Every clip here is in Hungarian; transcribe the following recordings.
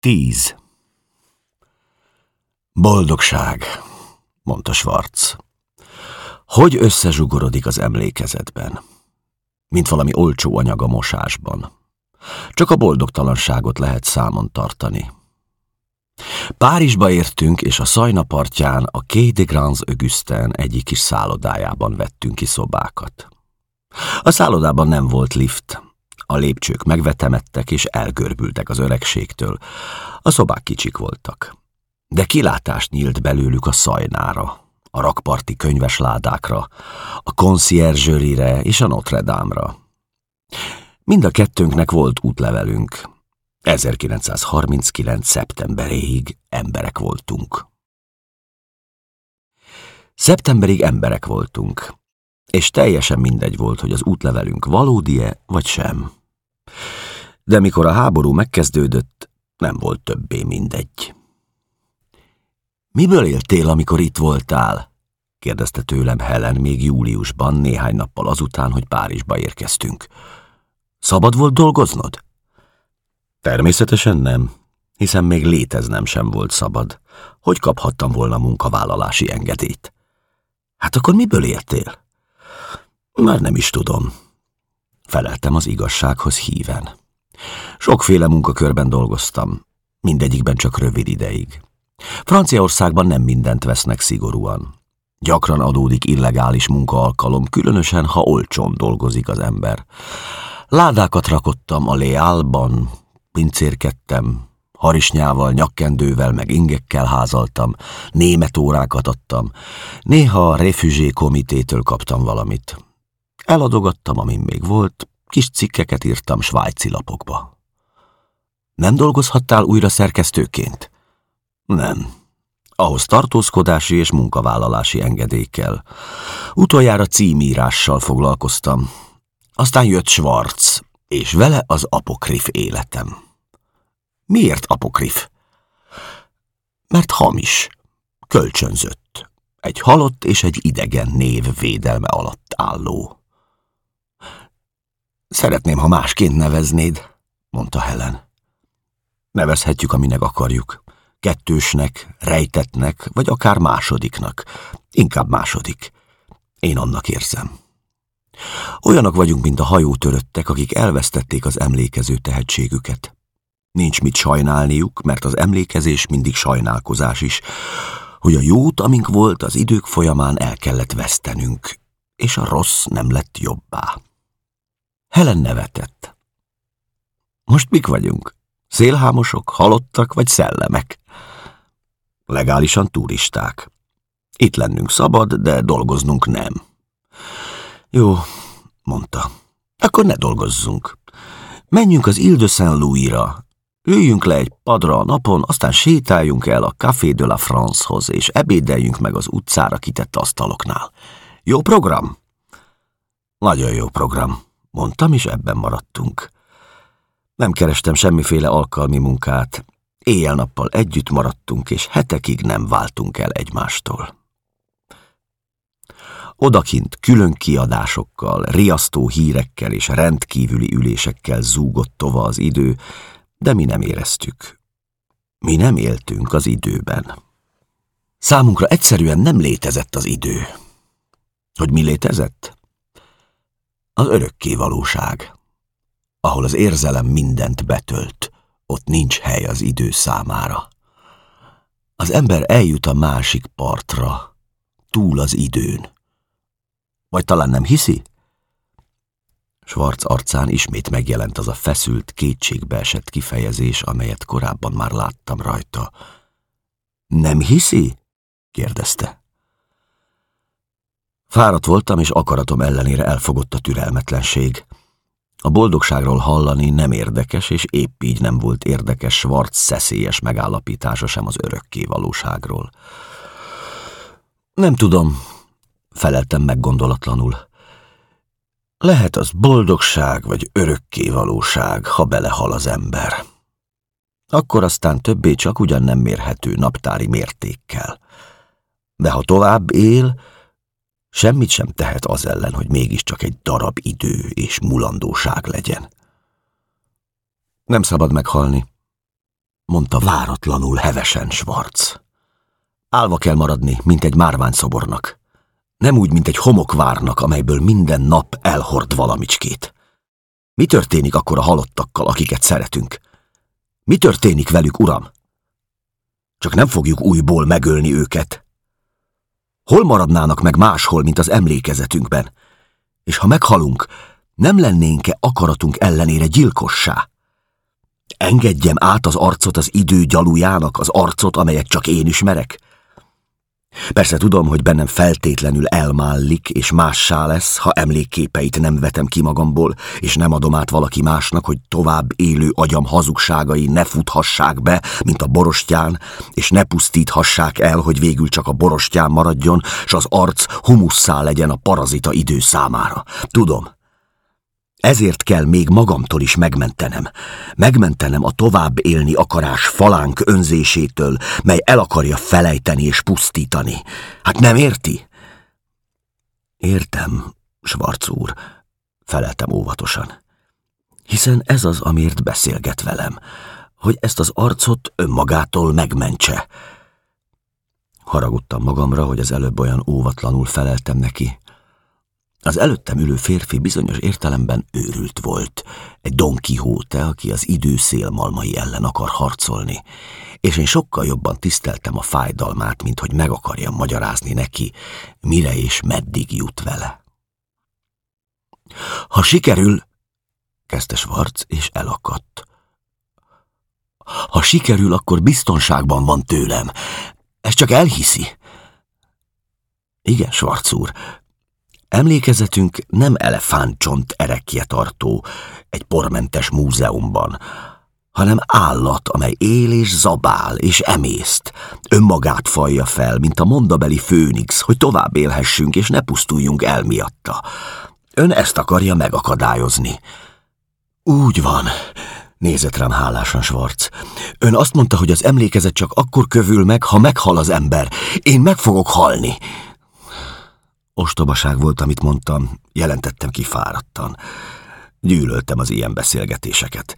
Tíz. Boldogság, mondta Schwarz. Hogy összezsugorodik az emlékezetben, mint valami olcsó anyag a mosásban. Csak a boldogtalanságot lehet számon tartani. Párizsba értünk, és a Szajna partján a Quai de Grands Augustin egyik kis szállodájában vettünk ki szobákat. A szállodában nem volt lift, a lépcsők megvetemedtek és elgörbültek az öregségtől. A szobák kicsik voltak. De kilátást nyílt belőlük a szajnára, a rakparti könyvesládákra, a conciergerie és a Notre Dame-ra. Mind a kettőnknek volt útlevelünk. 1939. szeptemberéig emberek voltunk. Szeptemberig emberek voltunk, és teljesen mindegy volt, hogy az útlevelünk valódi-e vagy sem. De mikor a háború megkezdődött, nem volt többé mindegy. Miből éltél, amikor itt voltál? kérdezte tőlem Helen még júliusban, néhány nappal azután, hogy Párizsba érkeztünk. Szabad volt dolgoznod? Természetesen nem, hiszen még léteznem sem volt szabad. Hogy kaphattam volna munkavállalási engedélyt? Hát akkor miből éltél? Már nem is tudom. Feleltem az igazsághoz híven. Sokféle munkakörben dolgoztam, mindegyikben csak rövid ideig. Franciaországban nem mindent vesznek szigorúan. Gyakran adódik illegális munkaalkalom, különösen, ha olcsón dolgozik az ember. Ládákat rakottam a Leálban, pincérkedtem, harisnyával, nyakkendővel, meg ingekkel házaltam, német órákat adtam, néha a refugé komitétől kaptam valamit. Eladogattam, amin még volt, kis cikkeket írtam svájci lapokba. Nem dolgozhattál újra szerkesztőként? Nem. Ahhoz tartózkodási és munkavállalási engedély kell. Utoljára címírással foglalkoztam. Aztán jött Schwarz, és vele az apokrif életem. Miért apokrif? Mert hamis, kölcsönzött, egy halott és egy idegen név védelme alatt álló. Szeretném, ha másként neveznéd, mondta Helen. Nevezhetjük, aminek akarjuk. Kettősnek, rejtetnek, vagy akár másodiknak. Inkább második. Én annak érzem. Olyanok vagyunk, mint a hajótöröttek, akik elvesztették az emlékező tehetségüket. Nincs mit sajnálniuk, mert az emlékezés mindig sajnálkozás is, hogy a jót, amink volt, az idők folyamán el kellett vesztenünk, és a rossz nem lett jobbá. Helen nevetett. Most mik vagyunk? Szélhámosok, halottak vagy szellemek? Legálisan turisták. Itt lennünk szabad, de dolgoznunk nem. Jó, mondta. Akkor ne dolgozzunk. Menjünk az Ile de Saint-Louis-ra. Üljünk le egy padra a napon, aztán sétáljunk el a Café de la France-hoz, és ebédeljünk meg az utcára kitett asztaloknál. Jó program? Nagyon jó program mondtam, és ebben maradtunk. Nem kerestem semmiféle alkalmi munkát. Éjjel-nappal együtt maradtunk, és hetekig nem váltunk el egymástól. Odakint külön kiadásokkal, riasztó hírekkel és rendkívüli ülésekkel zúgott tova az idő, de mi nem éreztük. Mi nem éltünk az időben. Számunkra egyszerűen nem létezett az idő. Hogy mi létezett? Az örökké valóság, ahol az érzelem mindent betölt, ott nincs hely az idő számára. Az ember eljut a másik partra, túl az időn. Vagy talán nem hiszi? Schwarz arcán ismét megjelent az a feszült, kétségbeesett kifejezés, amelyet korábban már láttam rajta. Nem hiszi? kérdezte. Fáradt voltam, és akaratom ellenére elfogott a türelmetlenség. A boldogságról hallani nem érdekes, és épp így nem volt érdekes Schwarz szeszélyes megállapítása sem az örökké valóságról. Nem tudom, feleltem meg gondolatlanul. Lehet az boldogság vagy örökké valóság, ha belehal az ember. Akkor aztán többé csak ugyan nem mérhető naptári mértékkel. De ha tovább él, Semmit sem tehet az ellen, hogy mégiscsak egy darab idő és mulandóság legyen. Nem szabad meghalni, mondta váratlanul hevesen Schwarz. Álva kell maradni, mint egy márványszobornak. Nem úgy, mint egy homokvárnak, amelyből minden nap elhord valamicskét. Mi történik akkor a halottakkal, akiket szeretünk? Mi történik velük, uram? Csak nem fogjuk újból megölni őket. Hol maradnának meg máshol, mint az emlékezetünkben? És ha meghalunk, nem lennénk-e akaratunk ellenére gyilkossá? Engedjem át az arcot az idő gyalujának, az arcot, amelyet csak én ismerek? Persze tudom, hogy bennem feltétlenül elmállik, és mássá lesz, ha emlékképeit nem vetem ki magamból, és nem adom át valaki másnak, hogy tovább élő agyam hazugságai ne futhassák be, mint a borostyán, és ne pusztíthassák el, hogy végül csak a borostyán maradjon, s az arc humusszá legyen a parazita idő számára. Tudom, ezért kell még magamtól is megmentenem. Megmentenem a tovább élni akarás falánk önzésétől, mely el akarja felejteni és pusztítani. Hát nem érti? Értem, Schwarz úr, feleltem óvatosan. Hiszen ez az, amiért beszélget velem, hogy ezt az arcot önmagától megmentse. Haragudtam magamra, hogy az előbb olyan óvatlanul feleltem neki. Az előttem ülő férfi bizonyos értelemben őrült volt, egy Don Quixote, aki az idő szélmalmai ellen akar harcolni, és én sokkal jobban tiszteltem a fájdalmát, mint hogy meg akarjam magyarázni neki, mire és meddig jut vele. Ha sikerül, kezdte Schwarz, és elakadt. Ha sikerül, akkor biztonságban van tőlem. Ez csak elhiszi. Igen, Schwarz úr, Emlékezetünk nem elefántcsont erekje tartó egy pormentes múzeumban, hanem állat, amely él és zabál és emészt, önmagát falja fel, mint a mondabeli főnix, hogy tovább élhessünk és ne pusztuljunk el miatta. Ön ezt akarja megakadályozni. Úgy van, nézett rám hálásan Schwarz. Ön azt mondta, hogy az emlékezet csak akkor kövül meg, ha meghal az ember. Én meg fogok halni. Ostobaság volt, amit mondtam, jelentettem ki fáradtan. Gyűlöltem az ilyen beszélgetéseket.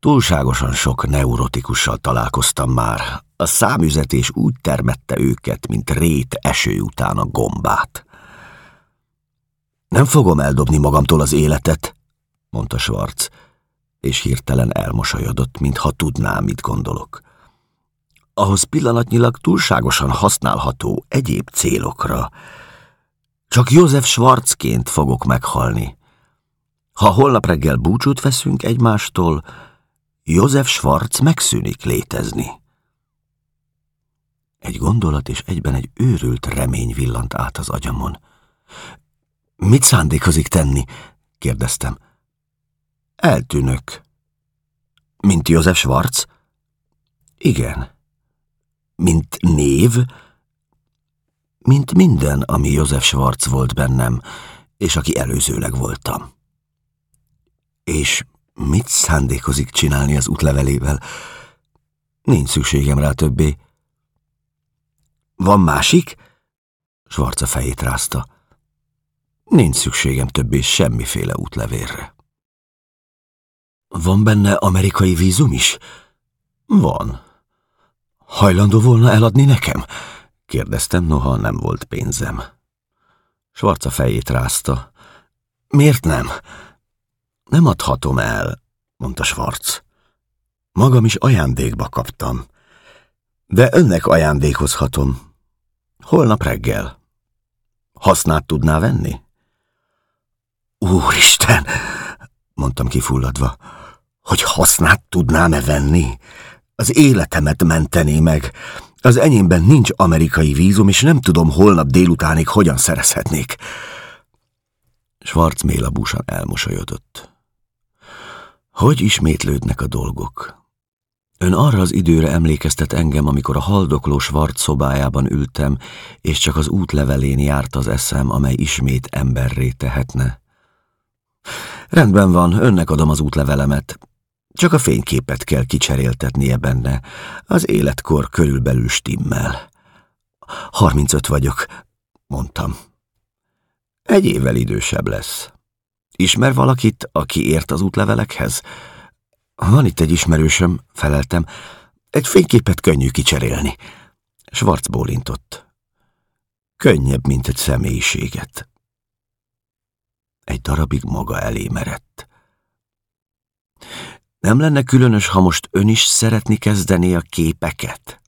Túlságosan sok neurotikussal találkoztam már. A számüzetés úgy termette őket, mint rét eső után a gombát. Nem fogom eldobni magamtól az életet, mondta Schwarz, és hirtelen elmosolyodott, mintha tudná, mit gondolok. Ahhoz pillanatnyilag túlságosan használható egyéb célokra, csak József Schwarzként fogok meghalni. Ha holnap reggel búcsút veszünk egymástól, József Schwarz megszűnik létezni. Egy gondolat és egyben egy őrült remény villant át az agyamon. Mit szándékozik tenni? kérdeztem. Eltűnök. Mint József Schwarz? Igen. Mint név? Mint minden, ami József Schwarz volt bennem, és aki előzőleg voltam. És mit szándékozik csinálni az útlevelével? Nincs szükségem rá többé. Van másik? Schwarz a fejét rázta. Nincs szükségem többé semmiféle útlevélre. Van benne amerikai vízum is? Van. Hajlandó volna eladni nekem? Kérdeztem, noha nem volt pénzem. Svarca fejét rázta. Miért nem? Nem adhatom el, mondta Schwarz. Magam is ajándékba kaptam. De önnek ajándékozhatom. Holnap reggel. Hasznát tudná venni? Úristen, mondtam kifulladva, hogy hasznát tudnám-e venni? Az életemet mentené meg. Az enyémben nincs amerikai vízum, és nem tudom holnap délutánig hogyan szerezhetnék. Schwarz mélabúsan elmosolyodott. Hogy ismétlődnek a dolgok? Ön arra az időre emlékeztet engem, amikor a haldokló Schwarz szobájában ültem, és csak az útlevelén járt az eszem, amely ismét emberré tehetne. Rendben van, önnek adom az útlevelemet, csak a fényképet kell kicseréltetnie benne. Az életkor körülbelül stimmel. Harmincöt vagyok, mondtam. Egy évvel idősebb lesz. Ismer valakit, aki ért az útlevelekhez? Van itt egy ismerősöm, feleltem. Egy fényképet könnyű kicserélni. Schwarz bólintott. Könnyebb, mint egy személyiséget. Egy darabig maga elé merett. Nem lenne különös, ha most ön is szeretni kezdeni a képeket?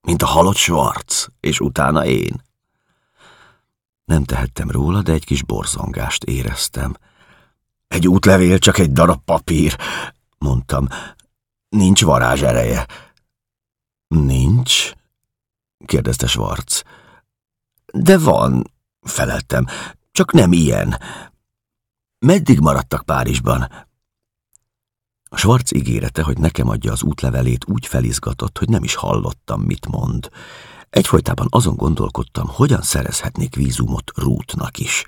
Mint a halott Schwarz, és utána én. Nem tehettem róla, de egy kis borzongást éreztem. Egy útlevél csak egy darab papír, mondtam. Nincs varázs ereje. Nincs? kérdezte Schwarz. De van, feleltem, csak nem ilyen. Meddig maradtak Párizsban? A Schwarz ígérete, hogy nekem adja az útlevelét, úgy felizgatott, hogy nem is hallottam, mit mond. Egyfolytában azon gondolkodtam, hogyan szerezhetnék vízumot Rútnak is.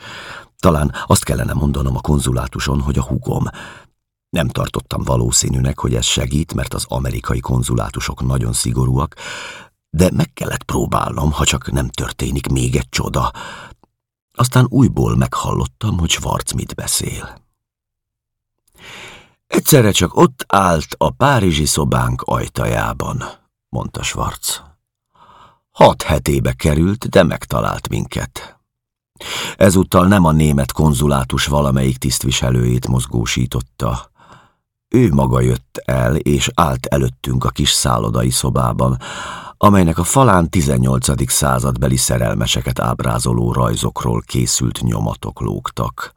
Talán azt kellene mondanom a konzulátuson, hogy a hugom. Nem tartottam valószínűnek, hogy ez segít, mert az amerikai konzulátusok nagyon szigorúak, de meg kellett próbálnom, ha csak nem történik még egy csoda. Aztán újból meghallottam, hogy Schwarz mit beszél. Egyszerre csak ott állt a párizsi szobánk ajtajában, mondta Schwarz. Hat hetébe került, de megtalált minket. Ezúttal nem a német konzulátus valamelyik tisztviselőjét mozgósította. Ő maga jött el, és állt előttünk a kis szállodai szobában, amelynek a falán 18. századbeli szerelmeseket ábrázoló rajzokról készült nyomatok lógtak.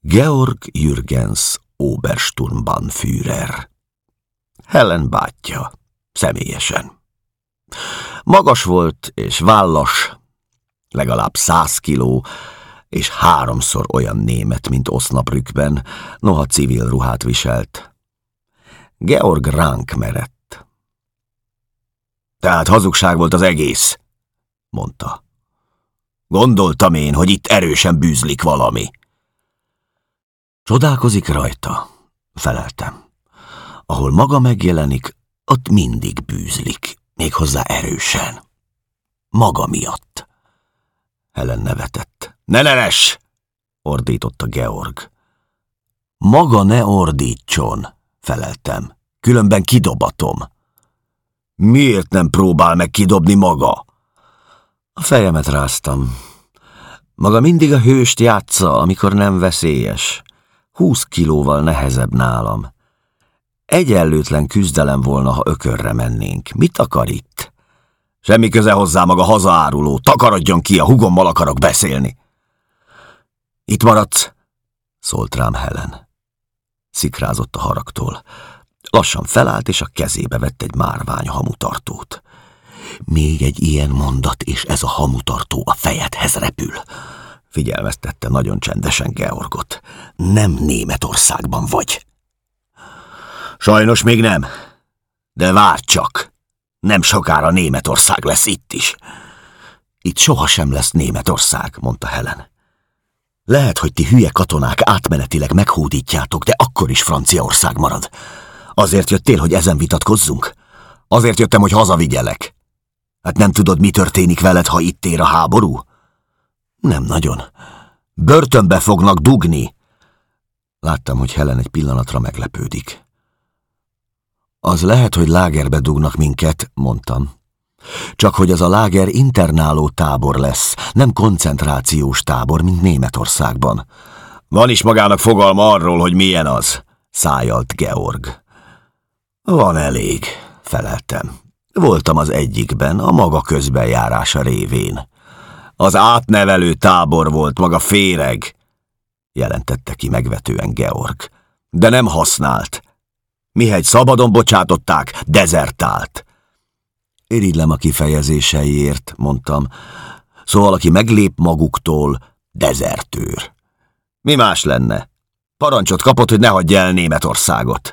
Georg Jürgens Obersturmbannführer. Helen bátyja, személyesen. Magas volt és vállas, legalább száz kiló, és háromszor olyan német, mint osznabrükben, noha civil ruhát viselt. Georg ránk merett. Tehát hazugság volt az egész, mondta. Gondoltam én, hogy itt erősen bűzlik valami. Csodálkozik rajta, feleltem. Ahol maga megjelenik, ott mindig bűzlik, méghozzá erősen. Maga miatt. Helen nevetett. Ne neves! ordította Georg. Maga ne ordítson, feleltem. Különben kidobatom. Miért nem próbál meg kidobni maga? A fejemet ráztam. Maga mindig a hőst játsza, amikor nem veszélyes. Húsz kilóval nehezebb nálam. Egyenlőtlen küzdelem volna, ha ökörre mennénk. Mit akar itt? Semmi köze hozzá maga hazaáruló, takarodjon ki, a hugommal akarok beszélni. Itt maradsz, szólt rám Helen. Szikrázott a haragtól. Lassan felállt, és a kezébe vett egy márvány hamutartót. Még egy ilyen mondat, és ez a hamutartó a fejedhez repül. Figyelmeztette nagyon csendesen Georgot. Nem Németországban vagy. Sajnos még nem. De várj csak. Nem sokára Németország lesz itt is. Itt sohasem lesz Németország, mondta Helen. Lehet, hogy ti hülye katonák átmenetileg meghódítjátok, de akkor is Franciaország marad. Azért jöttél, hogy ezen vitatkozzunk? Azért jöttem, hogy hazavigyelek. Hát nem tudod, mi történik veled, ha itt ér a háború? Nem nagyon. Börtönbe fognak dugni. Láttam, hogy Helen egy pillanatra meglepődik. Az lehet, hogy lágerbe dugnak minket, mondtam. Csak hogy az a láger internáló tábor lesz, nem koncentrációs tábor, mint Németországban. Van is magának fogalma arról, hogy milyen az, szájalt Georg. Van elég, feleltem. Voltam az egyikben, a maga közbenjárása révén. Az átnevelő tábor volt maga féreg, jelentette ki megvetően Georg. De nem használt. Mihegy szabadon bocsátották, dezertált. Irigylem a kifejezéseiért, mondtam. Szóval, aki meglép maguktól, dezertőr. Mi más lenne? Parancsot kapott, hogy ne hagyja el Németországot.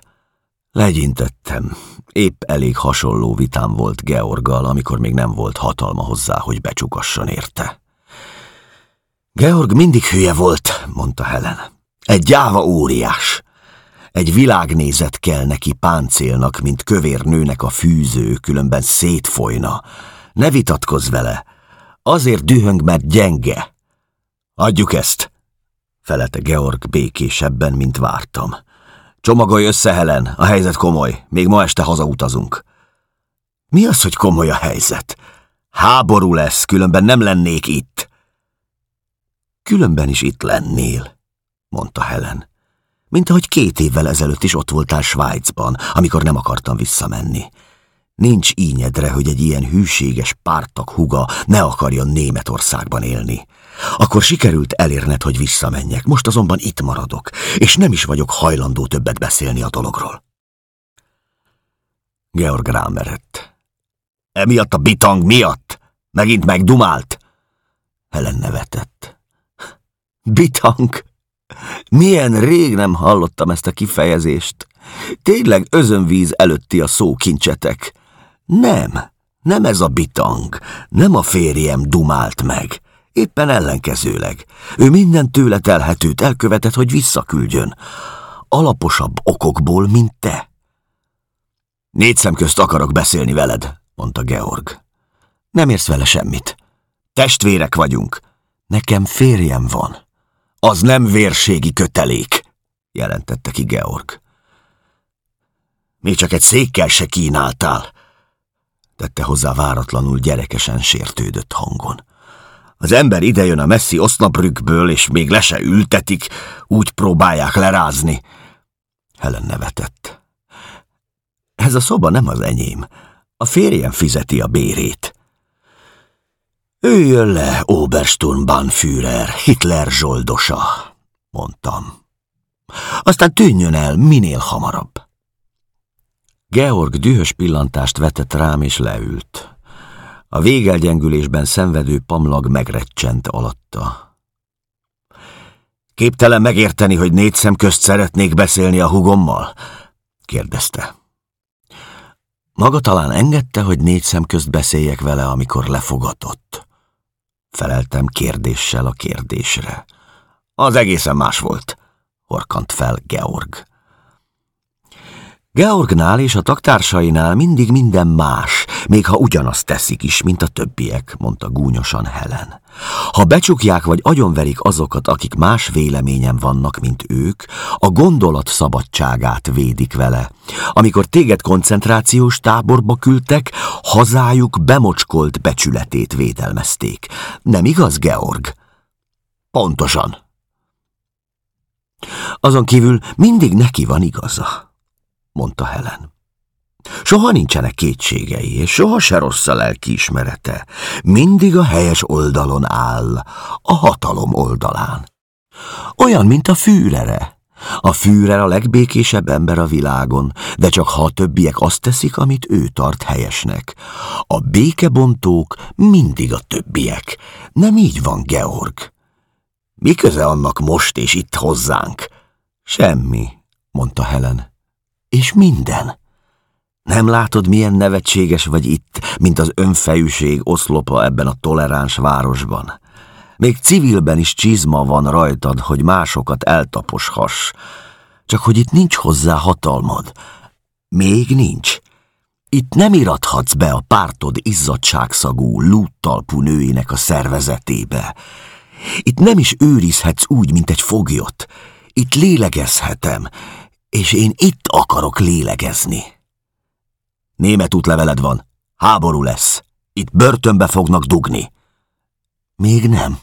Legyintettem. Épp elég hasonló vitám volt Georgal, amikor még nem volt hatalma hozzá, hogy becsukasson érte. Georg mindig hülye volt, mondta Helen. Egy gyáva óriás. Egy világnézet kell neki páncélnak, mint kövér nőnek a fűző, különben szétfolyna. Ne vitatkozz vele. Azért dühöng, mert gyenge. Adjuk ezt, felelte Georg békésebben, mint vártam. Csomagolj össze, Helen, a helyzet komoly, még ma este hazautazunk. Mi az, hogy komoly a helyzet? Háború lesz, különben nem lennék itt. Különben is itt lennél, mondta Helen. Mint ahogy két évvel ezelőtt is ott voltál Svájcban, amikor nem akartam visszamenni. Nincs ínyedre, hogy egy ilyen hűséges pártak huga ne akarjon Németországban élni. Akkor sikerült elérned, hogy visszamenjek, most azonban itt maradok, és nem is vagyok hajlandó többet beszélni a dologról. Georg rámerett. Emiatt a bitang miatt? Megint megdumált? Helen nevetett. Bitang? Milyen rég nem hallottam ezt a kifejezést. Tényleg özönvíz előtti a szókincsetek. Nem, nem ez a bitang, nem a férjem dumált meg. Éppen ellenkezőleg. Ő minden tőle telhetőt elkövetett, hogy visszaküldjön. Alaposabb okokból, mint te. Négy szem közt akarok beszélni veled, mondta Georg. Nem érsz vele semmit. Testvérek vagyunk. Nekem férjem van. Az nem vérségi kötelék, jelentette ki Georg. Még csak egy székkel se kínáltál, tette hozzá váratlanul gyerekesen sértődött hangon. Az ember idejön a messzi osznabrükből, és még le se ültetik, úgy próbálják lerázni. Helen nevetett. Ez a szoba nem az enyém. A férjem fizeti a bérét. Üljön le, Obersturmbannführer, Hitler zsoldosa, mondtam. Aztán tűnjön el minél hamarabb. Georg dühös pillantást vetett rám és leült. A végelgyengülésben szenvedő pamlag megrecsent alatta. Képtelen megérteni, hogy négy szem közt szeretnék beszélni a hugommal? kérdezte. Maga talán engedte, hogy négy szem közt beszéljek vele, amikor lefogatott. Feleltem kérdéssel a kérdésre. Az egészen más volt, horkant fel Georg. Georgnál és a taktársainál mindig minden más, még ha ugyanazt teszik is, mint a többiek, mondta gúnyosan Helen. Ha becsukják vagy agyonverik azokat, akik más véleményen vannak, mint ők, a gondolat szabadságát védik vele. Amikor téged koncentrációs táborba küldtek, hazájuk bemocskolt becsületét védelmezték. Nem igaz, Georg? Pontosan. Azon kívül mindig neki van igaza mondta Helen. Soha nincsenek kétségei, és soha se rossz a lelkiismerete. Mindig a helyes oldalon áll, a hatalom oldalán. Olyan, mint a fűrere. A fűrer a legbékésebb ember a világon, de csak ha a többiek azt teszik, amit ő tart helyesnek. A békebontók mindig a többiek. Nem így van, Georg. Mi köze annak most és itt hozzánk? Semmi, mondta Helen és minden. Nem látod, milyen nevetséges vagy itt, mint az önfejűség oszlopa ebben a toleráns városban? Még civilben is csizma van rajtad, hogy másokat eltaposhass. Csak hogy itt nincs hozzá hatalmad. Még nincs. Itt nem irathatsz be a pártod izzadságszagú, lúttalpú nőinek a szervezetébe. Itt nem is őrizhetsz úgy, mint egy foglyot. Itt lélegezhetem, és én itt akarok lélegezni. Német útleveled van, háború lesz, itt börtönbe fognak dugni. Még nem.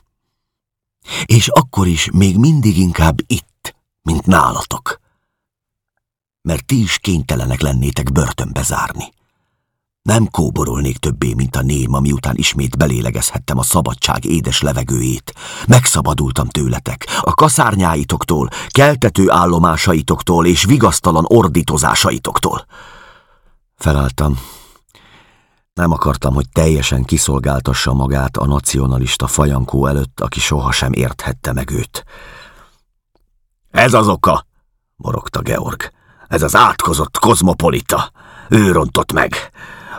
És akkor is még mindig inkább itt, mint nálatok. Mert ti is kénytelenek lennétek börtönbe zárni. Nem kóborolnék többé, mint a néma, miután ismét belélegezhettem a szabadság édes levegőjét. Megszabadultam tőletek, a kaszárnyáitoktól, keltető állomásaitoktól és vigasztalan ordítozásaitoktól. Felálltam. Nem akartam, hogy teljesen kiszolgáltassa magát a nacionalista fajankó előtt, aki sohasem érthette meg őt. Ez az oka, morogta Georg. Ez az átkozott kozmopolita. Ő rontott meg.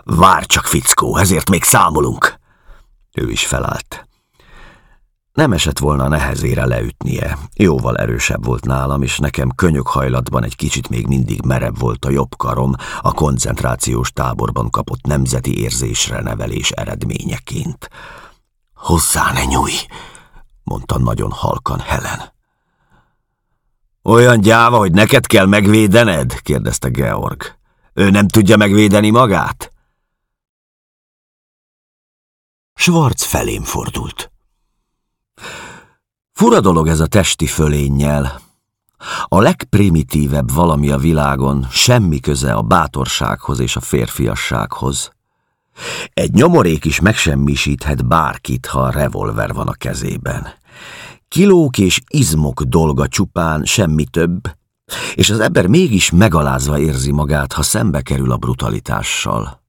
Vár csak, fickó, ezért még számolunk. Ő is felállt. Nem esett volna nehezére leütnie. Jóval erősebb volt nálam, és nekem könyökhajlatban egy kicsit még mindig merebb volt a jobb karom a koncentrációs táborban kapott nemzeti érzésre nevelés eredményeként. Hozzá ne nyújj, mondta nagyon halkan Helen. Olyan gyáva, hogy neked kell megvédened? kérdezte Georg. Ő nem tudja megvédeni magát? Schwarz felém fordult. Fura dolog ez a testi fölénnyel. A legprimitívebb valami a világon, semmi köze a bátorsághoz és a férfiassághoz. Egy nyomorék is megsemmisíthet bárkit, ha a revolver van a kezében. Kilók és izmok dolga csupán, semmi több, és az ember mégis megalázva érzi magát, ha szembe kerül a brutalitással.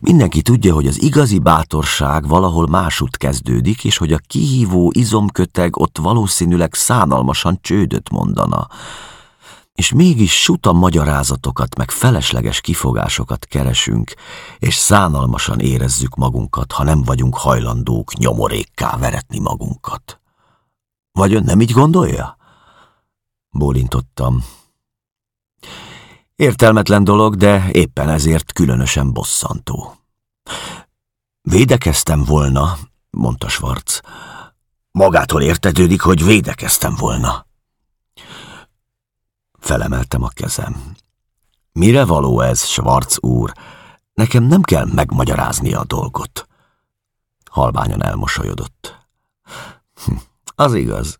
Mindenki tudja, hogy az igazi bátorság valahol másút kezdődik, és hogy a kihívó izomköteg ott valószínűleg szánalmasan csődöt mondana. És mégis suta magyarázatokat, meg felesleges kifogásokat keresünk, és szánalmasan érezzük magunkat, ha nem vagyunk hajlandók nyomorékká veretni magunkat. Vagy ön nem így gondolja? Bólintottam. Értelmetlen dolog, de éppen ezért különösen bosszantó. Védekeztem volna, mondta Schwarz. Magától értetődik, hogy védekeztem volna. Felemeltem a kezem. Mire való ez, Schwarz úr? Nekem nem kell megmagyarázni a dolgot. Halványan elmosolyodott. Hm, az igaz.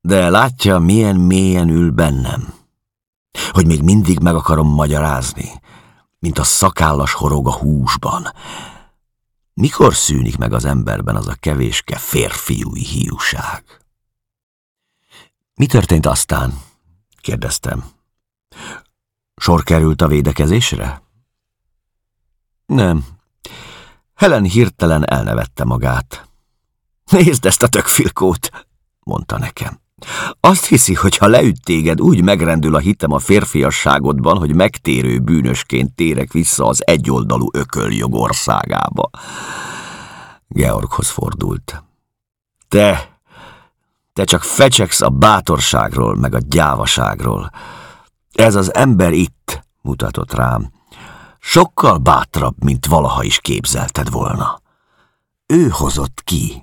De látja, milyen mélyen ül bennem hogy még mindig meg akarom magyarázni, mint a szakállas horog a húsban. Mikor szűnik meg az emberben az a kevéske férfiúi hiúság? Mi történt aztán? kérdeztem. Sor került a védekezésre? Nem. Helen hirtelen elnevette magát. Nézd ezt a tökfilkót, mondta nekem. Azt hiszi, hogy ha leüt téged, úgy megrendül a hitem a férfiasságodban, hogy megtérő bűnösként térek vissza az egyoldalú ököljog országába. Georghoz fordult. Te, te csak fecseksz a bátorságról, meg a gyávaságról. Ez az ember itt, mutatott rám, sokkal bátrabb, mint valaha is képzelted volna. Ő hozott ki,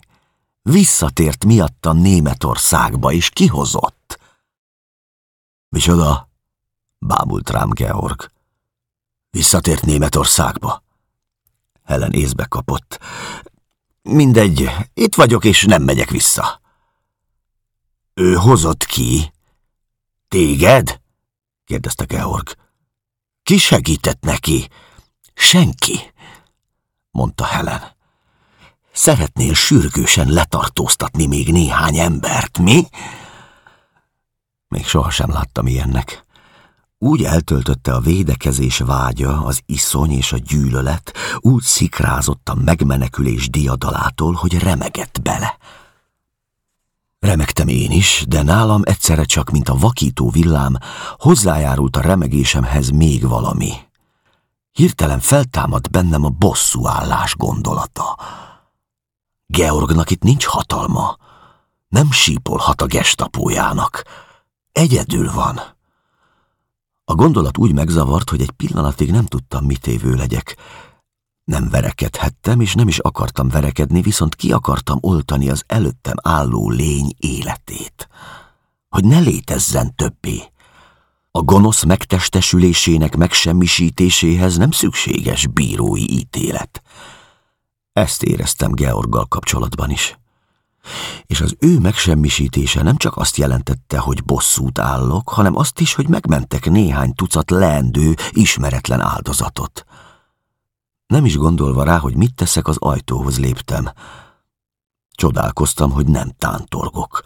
Visszatért miatta Németországba, és kihozott. Micsoda? bámult rám Georg. Visszatért Németországba. Helen észbe kapott. Mindegy, itt vagyok, és nem megyek vissza. Ő hozott ki? Téged? kérdezte Georg. Ki segített neki? Senki, mondta Helen. Szeretnél sürgősen letartóztatni még néhány embert, mi? Még sohasem láttam ilyennek. Úgy eltöltötte a védekezés vágya, az iszony és a gyűlölet, úgy szikrázott a megmenekülés diadalától, hogy remegett bele. Remegtem én is, de nálam egyszerre csak, mint a vakító villám, hozzájárult a remegésemhez még valami. Hirtelen feltámadt bennem a bosszúállás gondolata. Georgnak itt nincs hatalma. Nem sípolhat a gestapójának. Egyedül van. A gondolat úgy megzavart, hogy egy pillanatig nem tudtam, mit évő legyek. Nem verekedhettem, és nem is akartam verekedni, viszont ki akartam oltani az előttem álló lény életét. Hogy ne létezzen többé. A gonosz megtestesülésének megsemmisítéséhez nem szükséges bírói ítélet. Ezt éreztem Georggal kapcsolatban is. És az ő megsemmisítése nem csak azt jelentette, hogy bosszút állok, hanem azt is, hogy megmentek néhány tucat leendő, ismeretlen áldozatot. Nem is gondolva rá, hogy mit teszek, az ajtóhoz léptem. Csodálkoztam, hogy nem tántorgok.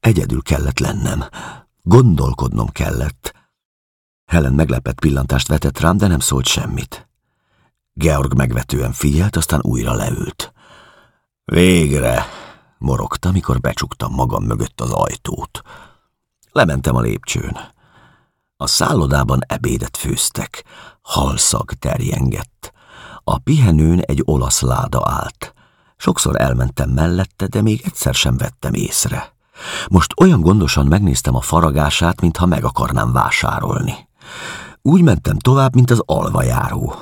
Egyedül kellett lennem. Gondolkodnom kellett. Helen meglepett pillantást vetett rám, de nem szólt semmit. Georg megvetően figyelt, aztán újra leült. Végre, morogta, mikor becsuktam magam mögött az ajtót. Lementem a lépcsőn. A szállodában ebédet főztek, halszag terjengett. A pihenőn egy olasz láda állt. Sokszor elmentem mellette, de még egyszer sem vettem észre. Most olyan gondosan megnéztem a faragását, mintha meg akarnám vásárolni. Úgy mentem tovább, mint az alvajáró.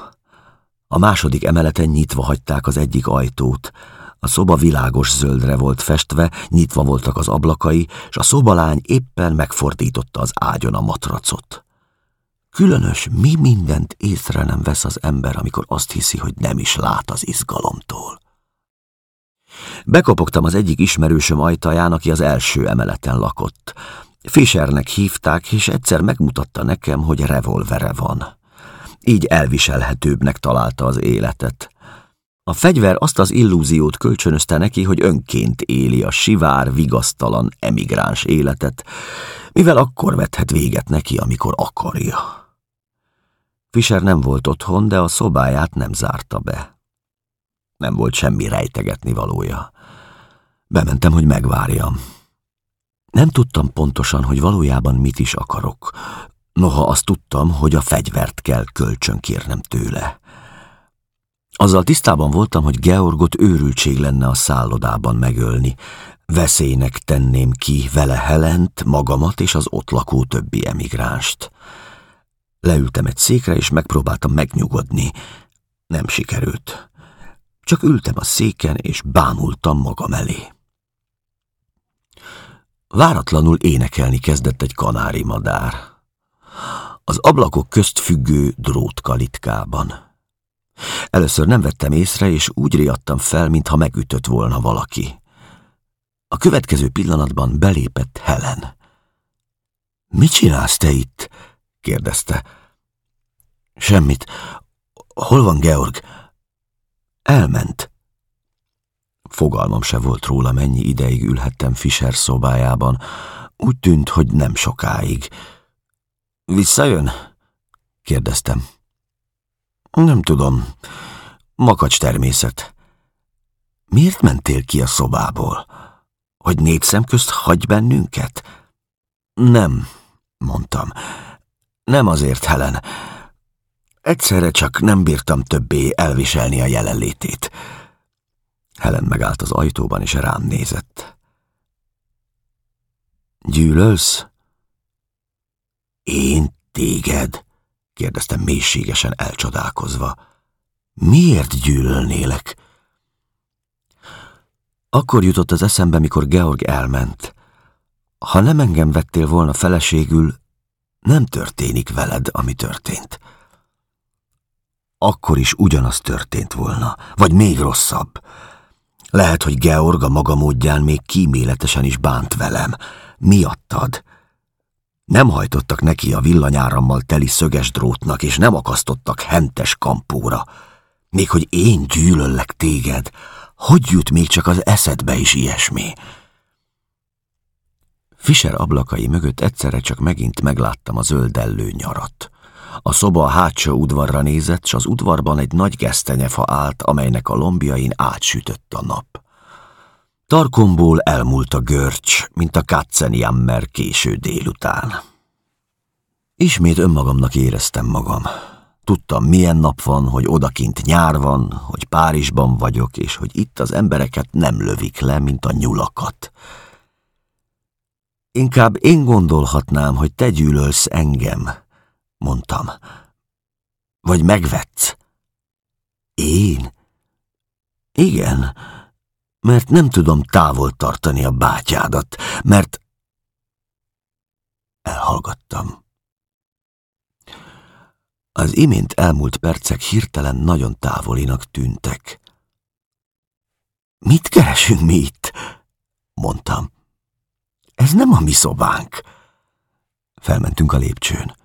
A második emeleten nyitva hagyták az egyik ajtót. A szoba világos zöldre volt festve, nyitva voltak az ablakai, és a szobalány éppen megfordította az ágyon a matracot. Különös, mi mindent észre nem vesz az ember, amikor azt hiszi, hogy nem is lát az izgalomtól. Bekopogtam az egyik ismerősöm ajtaján, aki az első emeleten lakott. Fischernek hívták, és egyszer megmutatta nekem, hogy revolvere van. Így elviselhetőbbnek találta az életet. A fegyver azt az illúziót kölcsönözte neki, hogy önként éli a sivár, vigasztalan, emigráns életet, mivel akkor vethet véget neki, amikor akarja. Fischer nem volt otthon, de a szobáját nem zárta be. Nem volt semmi rejtegetni valója. Bementem, hogy megvárjam. Nem tudtam pontosan, hogy valójában mit is akarok. Noha azt tudtam, hogy a fegyvert kell kölcsönkérnem tőle. Azzal tisztában voltam, hogy Georgot őrültség lenne a szállodában megölni. Veszélynek tenném ki vele Helent, magamat és az ott lakó többi emigránst. Leültem egy székre, és megpróbáltam megnyugodni. Nem sikerült. Csak ültem a széken, és bámultam magam elé. Váratlanul énekelni kezdett egy kanári madár. Az ablakok közt függő drótkalitkában. Először nem vettem észre, és úgy riadtam fel, mintha megütött volna valaki. A következő pillanatban belépett Helen. Mit csinálsz te itt? kérdezte. Semmit. Hol van Georg? Elment. Fogalmam se volt róla, mennyi ideig ülhettem Fischer szobájában. Úgy tűnt, hogy nem sokáig. Visszajön? kérdeztem. Nem tudom. Makacs természet. Miért mentél ki a szobából? Hogy négy szem közt hagy bennünket? Nem, mondtam. Nem azért, Helen. Egyszerre csak nem bírtam többé elviselni a jelenlétét. Helen megállt az ajtóban, és rám nézett. Gyűlölsz? Én téged? kérdeztem mélységesen elcsodálkozva. Miért gyűlölnélek? Akkor jutott az eszembe, mikor Georg elment. Ha nem engem vettél volna feleségül, nem történik veled, ami történt. Akkor is ugyanaz történt volna, vagy még rosszabb. Lehet, hogy Georg a maga módján még kíméletesen is bánt velem. Miattad. Nem hajtottak neki a villanyárammal teli szöges drótnak, és nem akasztottak hentes kampóra. Még hogy én gyűlöllek téged, hogy jut még csak az eszedbe is ilyesmi? Fischer ablakai mögött egyszerre csak megint megláttam a zöldellő nyarat. A szoba a hátsó udvarra nézett, s az udvarban egy nagy gesztenyefa állt, amelynek a lombjain átsütött a nap. Tarkomból elmúlt a görcs, mint a Katzenjammer késő délután. Ismét önmagamnak éreztem magam. Tudtam, milyen nap van, hogy odakint nyár van, hogy Párizsban vagyok, és hogy itt az embereket nem lövik le, mint a nyulakat. Inkább én gondolhatnám, hogy te gyűlölsz engem, mondtam. Vagy megvetsz. Én? Igen, mert nem tudom távol tartani a bátyádat, mert... Elhallgattam. Az imént elmúlt percek hirtelen nagyon távolinak tűntek. Mit keresünk mi itt? mondtam. Ez nem a mi szobánk. Felmentünk a lépcsőn.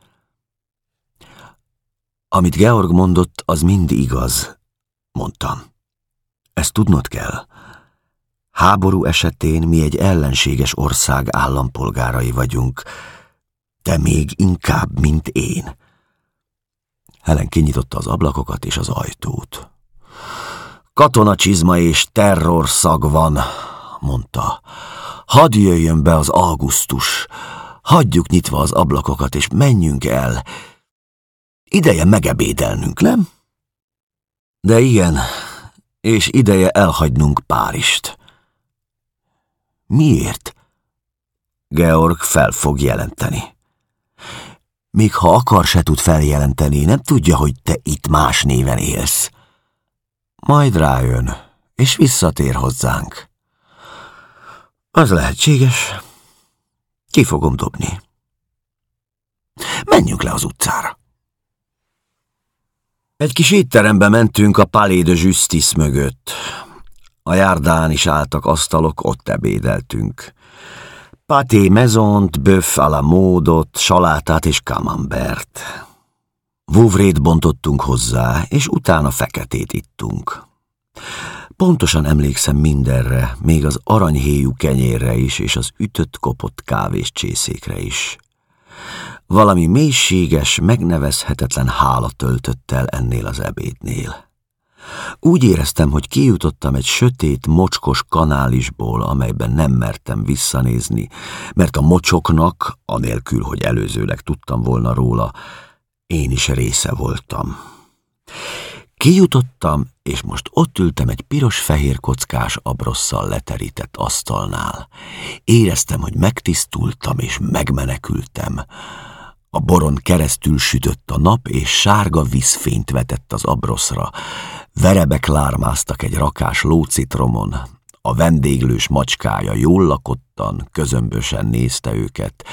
Amit Georg mondott, az mind igaz, mondtam. Ezt tudnod kell. Háború esetén mi egy ellenséges ország állampolgárai vagyunk, te még inkább, mint én. Helen kinyitotta az ablakokat és az ajtót. Katonacsizma és terror szag van, mondta. Hadd jöjjön be az augusztus, hagyjuk nyitva az ablakokat, és menjünk el. Ideje megebédelnünk, nem? De igen, és ideje elhagynunk Párist. Miért? Georg fel fog jelenteni. Még ha akar, se tud feljelenteni, nem tudja, hogy te itt más néven élsz. Majd rájön, és visszatér hozzánk. Az lehetséges. Ki fogom dobni. Menjünk le az utcára. Egy kis étterembe mentünk a Palais de Justice mögött. A járdán is álltak asztalok, ott ebédeltünk. Paté mezont, böff a la módot, salátát és camembert. Vouvrét bontottunk hozzá, és utána feketét ittunk. Pontosan emlékszem mindenre, még az aranyhéjú kenyérre is, és az ütött kopott kávés csészékre is. Valami mélységes, megnevezhetetlen hála töltött el ennél az ebédnél. Úgy éreztem, hogy kijutottam egy sötét, mocskos kanálisból, amelyben nem mertem visszanézni, mert a mocsoknak, anélkül, hogy előzőleg tudtam volna róla, én is része voltam. Kijutottam, és most ott ültem egy piros-fehér kockás abrosszal leterített asztalnál. Éreztem, hogy megtisztultam és megmenekültem. A boron keresztül sütött a nap, és sárga vízfényt vetett az abroszra. Verebek lármáztak egy rakás lócitromon. A vendéglős macskája jól lakottan, közömbösen nézte őket.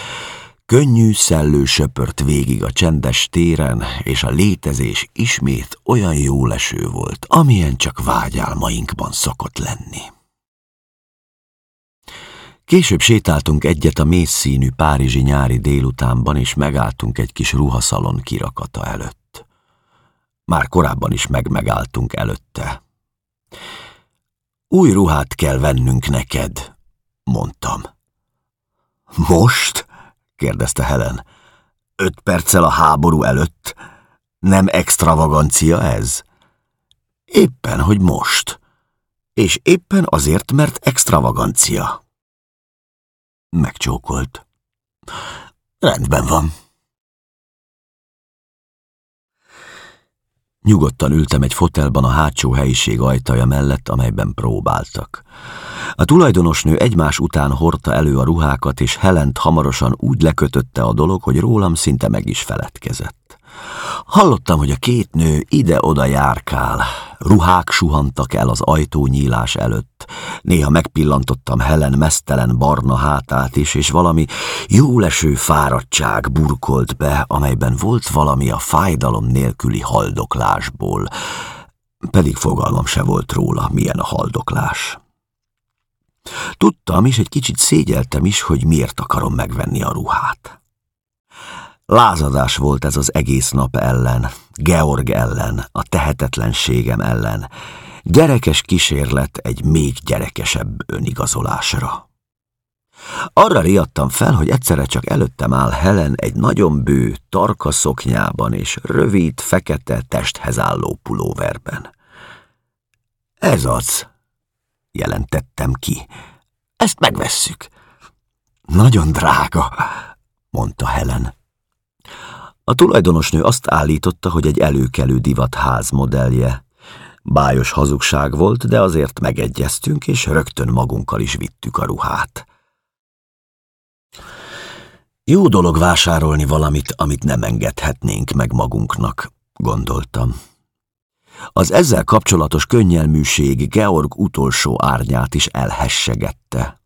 Könnyű szellő söpört végig a csendes téren, és a létezés ismét olyan jó leső volt, amilyen csak vágyálmainkban szokott lenni. Később sétáltunk egyet a mész színű párizsi nyári délutánban, és megálltunk egy kis ruhaszalon kirakata előtt. Már korábban is megmegálltunk előtte. Új ruhát kell vennünk neked, mondtam. Most? kérdezte Helen. Öt perccel a háború előtt? Nem extravagancia ez? Éppen, hogy most. És éppen azért, mert extravagancia. Megcsókolt. Rendben van. Nyugodtan ültem egy fotelban a hátsó helyiség ajtaja mellett, amelyben próbáltak. A tulajdonosnő egymás után hordta elő a ruhákat, és Helent hamarosan úgy lekötötte a dolog, hogy rólam szinte meg is feledkezett. Hallottam, hogy a két nő ide-oda járkál. Ruhák suhantak el az ajtónyílás előtt. Néha megpillantottam Helen mesztelen barna hátát is, és valami jóleső fáradtság burkolt be, amelyben volt valami a fájdalom nélküli haldoklásból. Pedig fogalmam se volt róla, milyen a haldoklás. Tudtam, és egy kicsit szégyeltem is, hogy miért akarom megvenni a ruhát. Lázadás volt ez az egész nap ellen, Georg ellen, a tehetetlenségem ellen. Gyerekes kísérlet egy még gyerekesebb önigazolásra. Arra riadtam fel, hogy egyszerre csak előttem áll Helen egy nagyon bő, tarka szoknyában és rövid, fekete testhez álló pulóverben. Ez az, jelentettem ki. Ezt megvesszük. Nagyon drága, mondta Helen. A tulajdonosnő azt állította, hogy egy előkelő divatház modellje. Bájos hazugság volt, de azért megegyeztünk, és rögtön magunkkal is vittük a ruhát. Jó dolog vásárolni valamit, amit nem engedhetnénk meg magunknak, gondoltam. Az ezzel kapcsolatos könnyelműség Georg utolsó árnyát is elhessegette.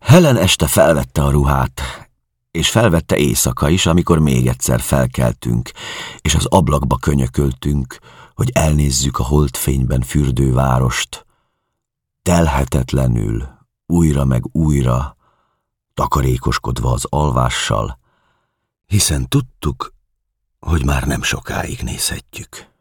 Helen este felvette a ruhát, és felvette éjszaka is, amikor még egyszer felkeltünk, és az ablakba könyököltünk, hogy elnézzük a holdfényben fürdő várost. Telhetetlenül, újra meg újra, takarékoskodva az alvással, hiszen tudtuk, hogy már nem sokáig nézhetjük.